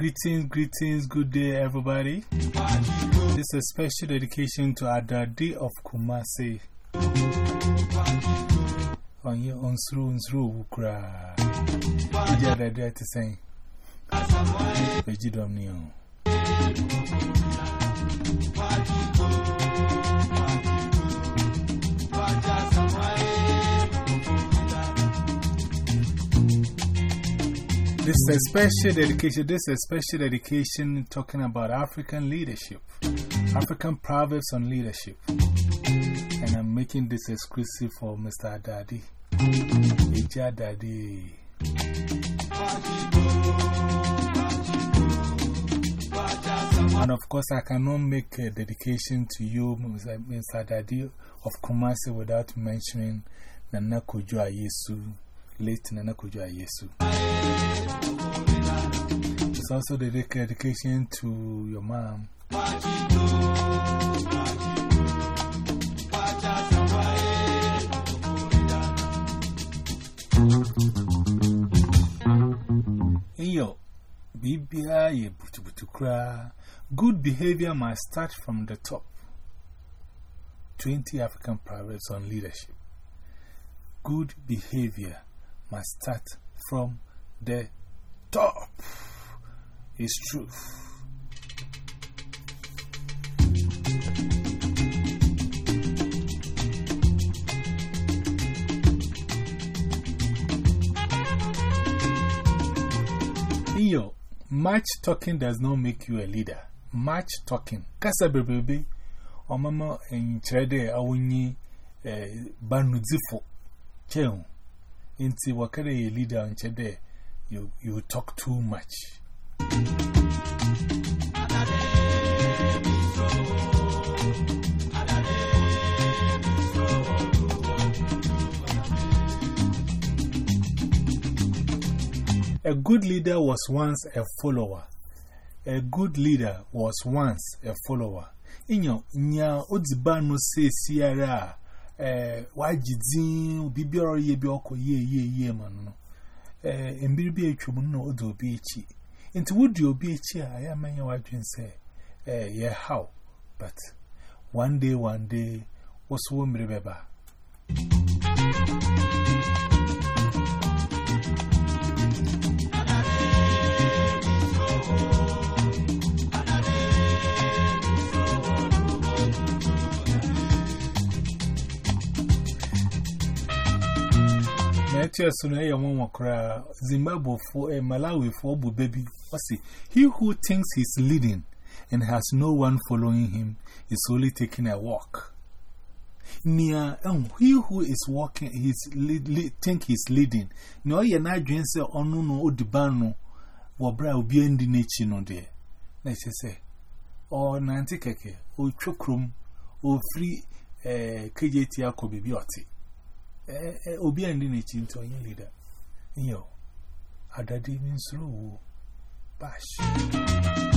greetings, greetings, good day, everybody. This is a special dedication to Adadi of Kumasi. On your own through and through. Yeah, they're there to sing. Vegidom Neo. This is a special dedication. This is a special dedication talking about African leadership, African proverbs on leadership. And I'm making this exclusive for Mr. Adadi. Eja Daddy. And of course, I cannot make a dedication to you, Mr. Adadi of Kumasi, without mentioning Nana Kojo Ayesu, late Nana Ayesu. It's also the dedication to your mom. Iyo, bibia ye butubutukra. Good behavior must start from the top. 20 African proverbs on leadership. Good behavior must start from the top. It's truth. Iyo, much talking does not make you a leader. Much talking. Kasa bebebe, o mama en chrede awunyi eh, banuzifo. Cheun. Inti wakare a leader en chrede, you, you talk too much. A good leader was once a follower. A good leader was once a follower. Inyo, nya odziba no se siara, eh, wajidin, bibioro ye bioko ye ye ye man. Eh, mbiribi etwom no odo obi echi. Inti wudi obi echi a ya manya wadwin say, eh, yeah, how? But one day, one day, was wo mrebeba. Matthew Sunaya Wamakra, Zimbabwe for a Malawi for Bu baby. What's it? He who thinks he's leading and has no one following him is only taking a walk. Near, and he who is walking, he's lead, think he's leading. No, you're not doing so on no odibano, wabra will be in the nature no there. Let's say, or Nanti Keke, or Chokrum, or free KJT Akobi Bioti. Obi and in it into a leader. Yo, Adadi means slow. Bash.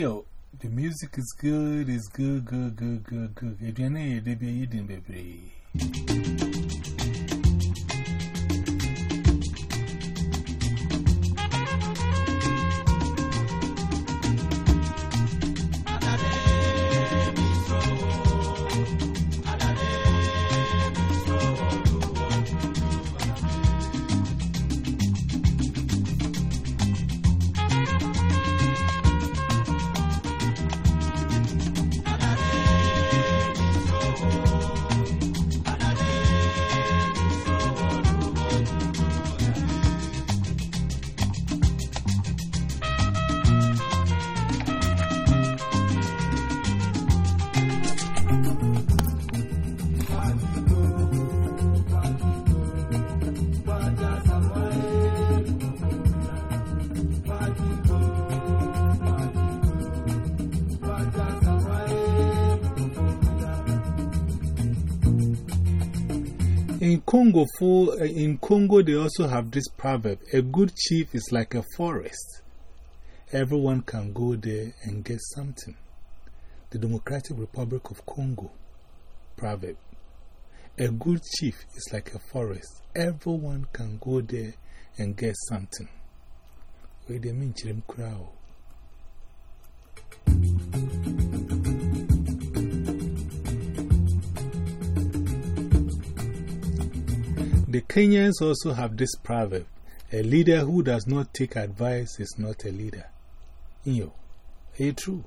Yo, the music is good, it's good, good, good, good, good. If not, you'll be baby. Congo, for, eh, in Congo, they also have this proverb a good chief is like a forest. Everyone can go there and get something. The Democratic Republic of Congo proverb. A good chief is like a forest. Everyone can go there and get something. Wait a minute, I'm crowd. The Kenyans also have this proverb a leader who does not take advice is not a leader. You, it's true.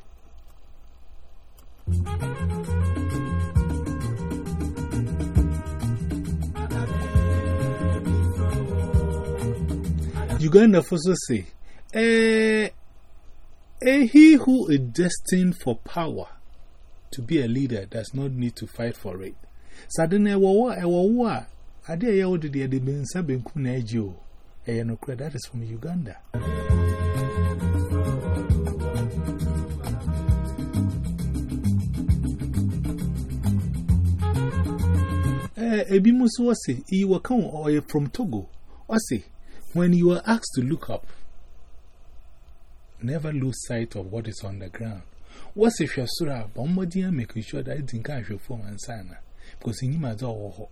Uganda also say, eh, eh, he who is destined for power to be a leader does not need to fight for it. Suddenly, ewa wa, ewa wa, ade ya odi de de bensa benku na eji o. Eh, no that is from Uganda. Eh, ebi musu wase, he will come or from Togo. Wase, when you are asked to look up, never lose sight of what is on the ground. What's if you're sura, bombardier making sure that I didn't catch your phone and sana? Because in him as all.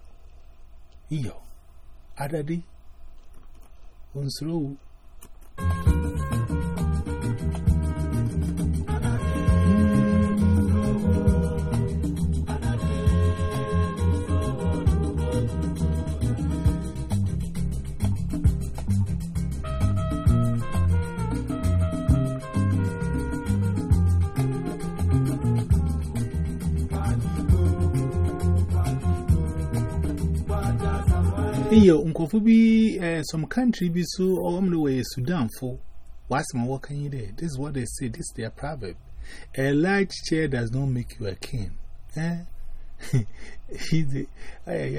Iyo, Adadi, Unsro. Iyo, unkofu bi, uh, some country be so, or way Sudan for. What's my work can you there? This is what they say, this is their proverb. A large chair does not make you a king. Eh?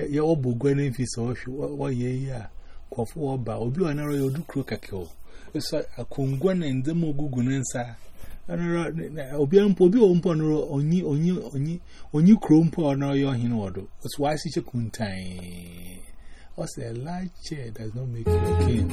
Your old Bugwen if he's all what ye ya. Kofu oba, obi anaro yodu krokakio. It's a kungwan and the mogugunensa. Obi ampo obi ompo no onyi onyi onyi onyi krompo no yo hin wodo. It's why such a What's a large chair does not make you a king?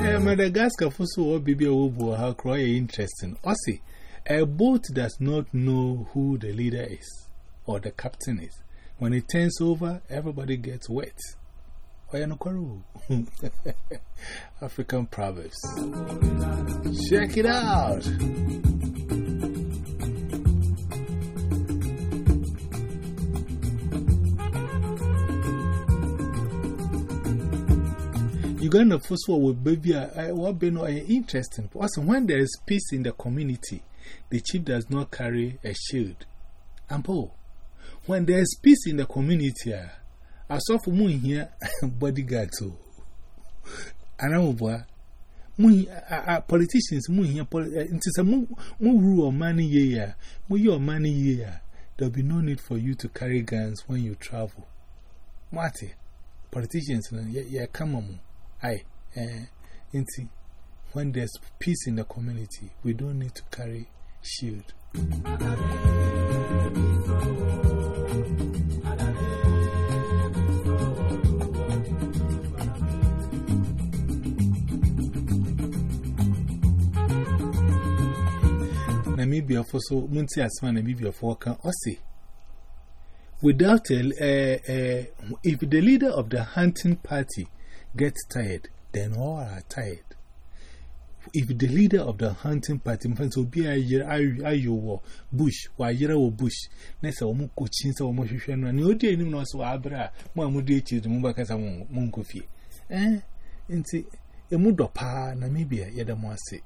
Eh, Madagascar for so baby or how cry interesting. Ossie. A boat does not know who the leader is or the captain is. When it turns over, everybody gets wet. African proverbs. Check it out. Uganda first of all what been interesting. Also, when there is peace in the community, the chief does not carry a shield. Ampo, when there is peace in the community, I saw for moon here bodyguard too. And I'm over politicians, moon here, into some more rule or money year, more your money year. There'll be no need for you to carry guns when you travel. Marty, politicians, yeah, come on. Aye, eh, when there's peace in the community, we don't need to carry shield. Namibia for so, Munti Asma Namibia for can Ossi. Without a, uh, uh, if the leader of the hunting party gets tired, then all are tired. If the leader of the hunting party will be a year, I war bush, why year or bush, Nessa or Mukuchin, or Moshishan, and you didn't know so Abra, Mamudi, the Mubaka Munkofi. Eh? And see, a Mudopa, Namibia, Yadamasi.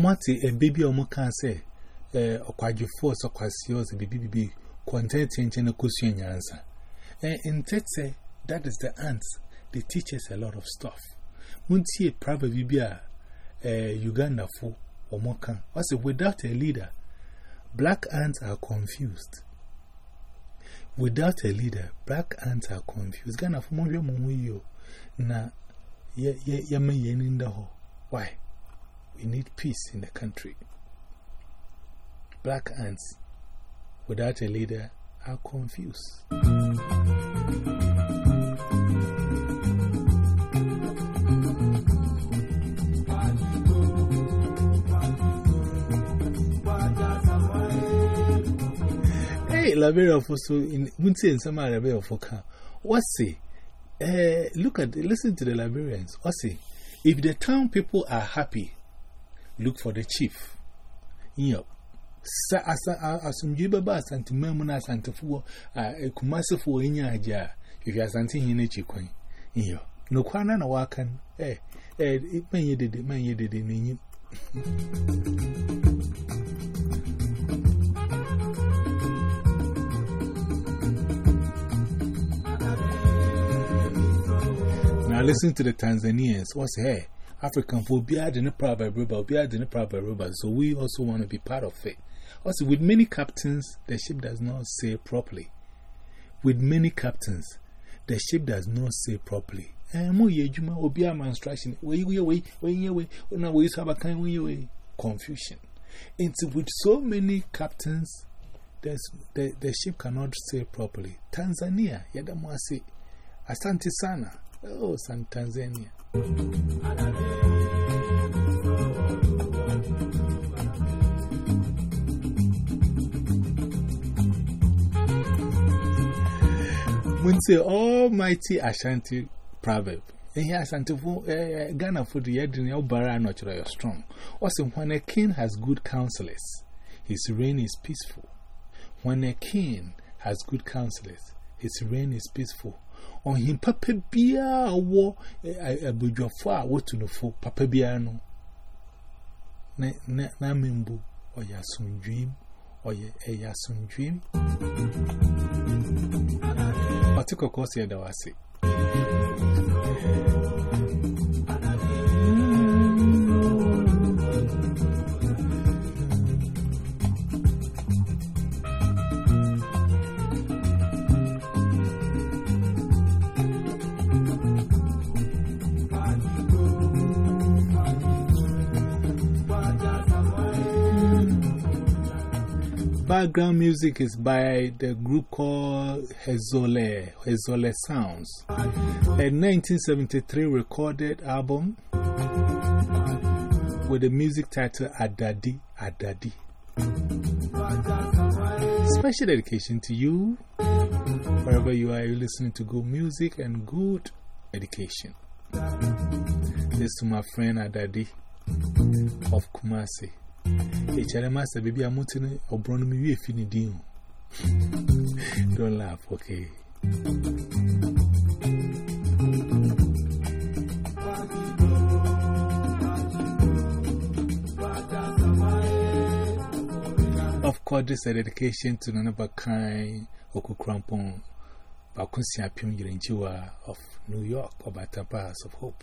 Mati a baby or can say, Okwaji force, Okwasios, BBB, content in a question answer. And Tete, that is the ants. They teach us a lot of stuff. Muntie private Bibia, Uganda for or Mokan. Was it without a leader? Black ants are confused. Without a leader, black ants are confused. Ghana for more you na ye ye ye me yen in the hole. Why? We need peace in the country. Black ants without a leader are confused. Hey, for so in Winter and Summer Liberia for car. What's say? Uh, look at, listen to the Liberians. What's say? If the town people are happy, look for the chief. Yep. Sa asumji baba asanti memuna asanti fuwa kumasi fuwa inya aja you asanti hine chikwen iyo no kwana na wakan eh eh manye dede manye dede ninyi Now listen to the Tanzanians. What's hey? African for Biad in a private river, Biad in a private river. So we also want to be part of it. Also, with many captains, the ship does not sail properly. With many captains, the ship does not sail properly. And more yejuma will be a instruction. Way, way, way, way, way, now we have a. Confusion. And with so many captains, the, the ship cannot sail properly. Tanzania, Yadamwasi, Asante Sana. Oh, San Tanzania. Say Almighty Ashanti proverb, and here Ashanti for eh, eh, Ghana for the Yadin Obara natural strong. Also, when a king has good counselors, his reign is peaceful. When a king has good counselors, his reign is peaceful. On him, Papa Bia war a bujafua, what to know for Papa Biano. Namimbu, or Yasun dream, or a Yasun dream. I took a course here Background music is by the group called Hedzoleh, Hedzoleh Sounds. A 1973 recorded album with the music title Adadi Adadi. Special dedication to you, wherever you are, listening to good music and good education. This to my friend Adadi of Kumasi. HRM master, baby, I'm wanting a brown me if you need Don't laugh, okay? Of course, this is a dedication to none of a kind, Oku Crampon, Bakunsi Apium Yirinchiwa of New York, or Batampa House of Hope.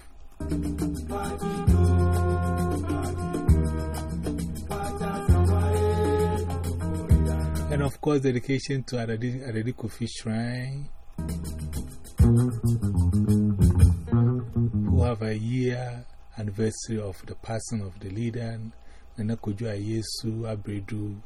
And of course, dedication to Adadi Kofi Shrine, who have a year anniversary of the passing of the leader, Nana Kojo Ayesu Abredu.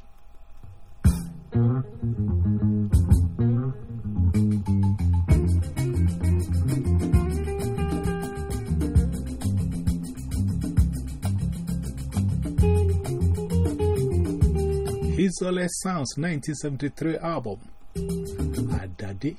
Hedzoleh Sounds 1973 album. Adadi.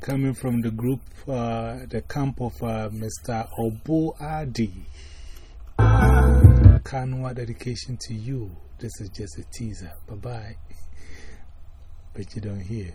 Coming from the group, uh, the camp of uh, Mr. Obo Adi. Kanwa dedication to you. This is just a teaser. Bye bye. But you don't hear.